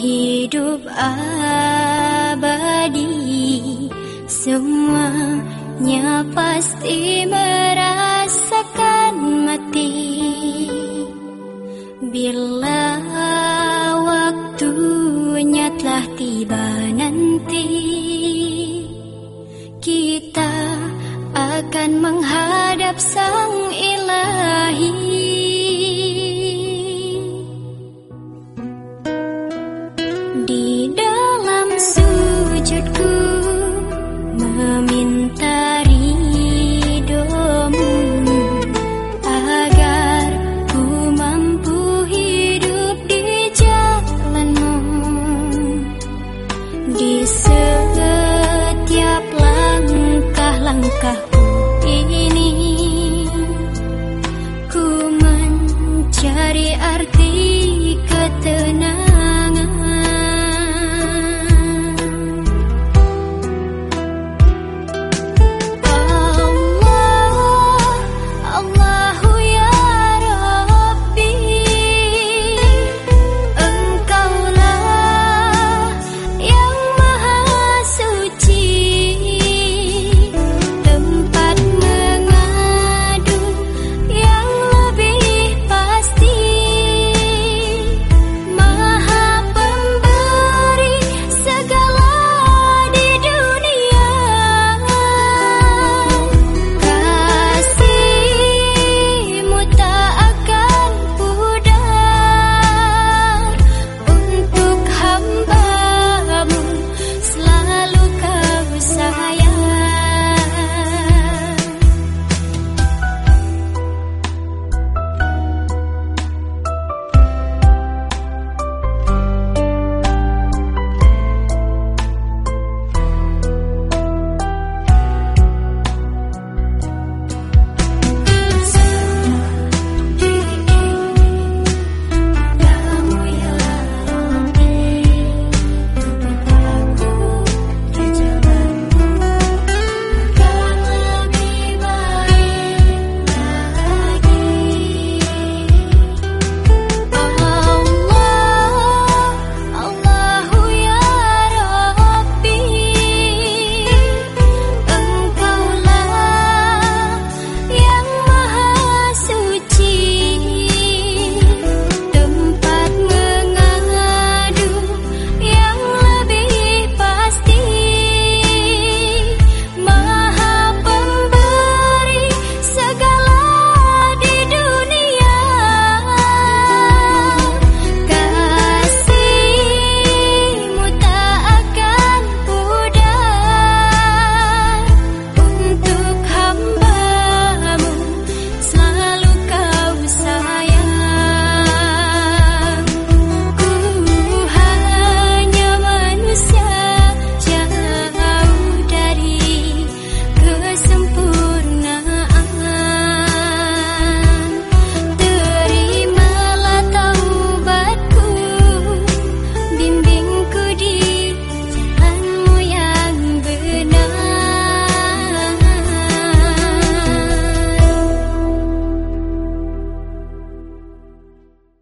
hidup abadi. Semuanya pasti merasakan mati. Bila waktunya telah tiba nanti Kita akan menghadap sang arti ketenangan.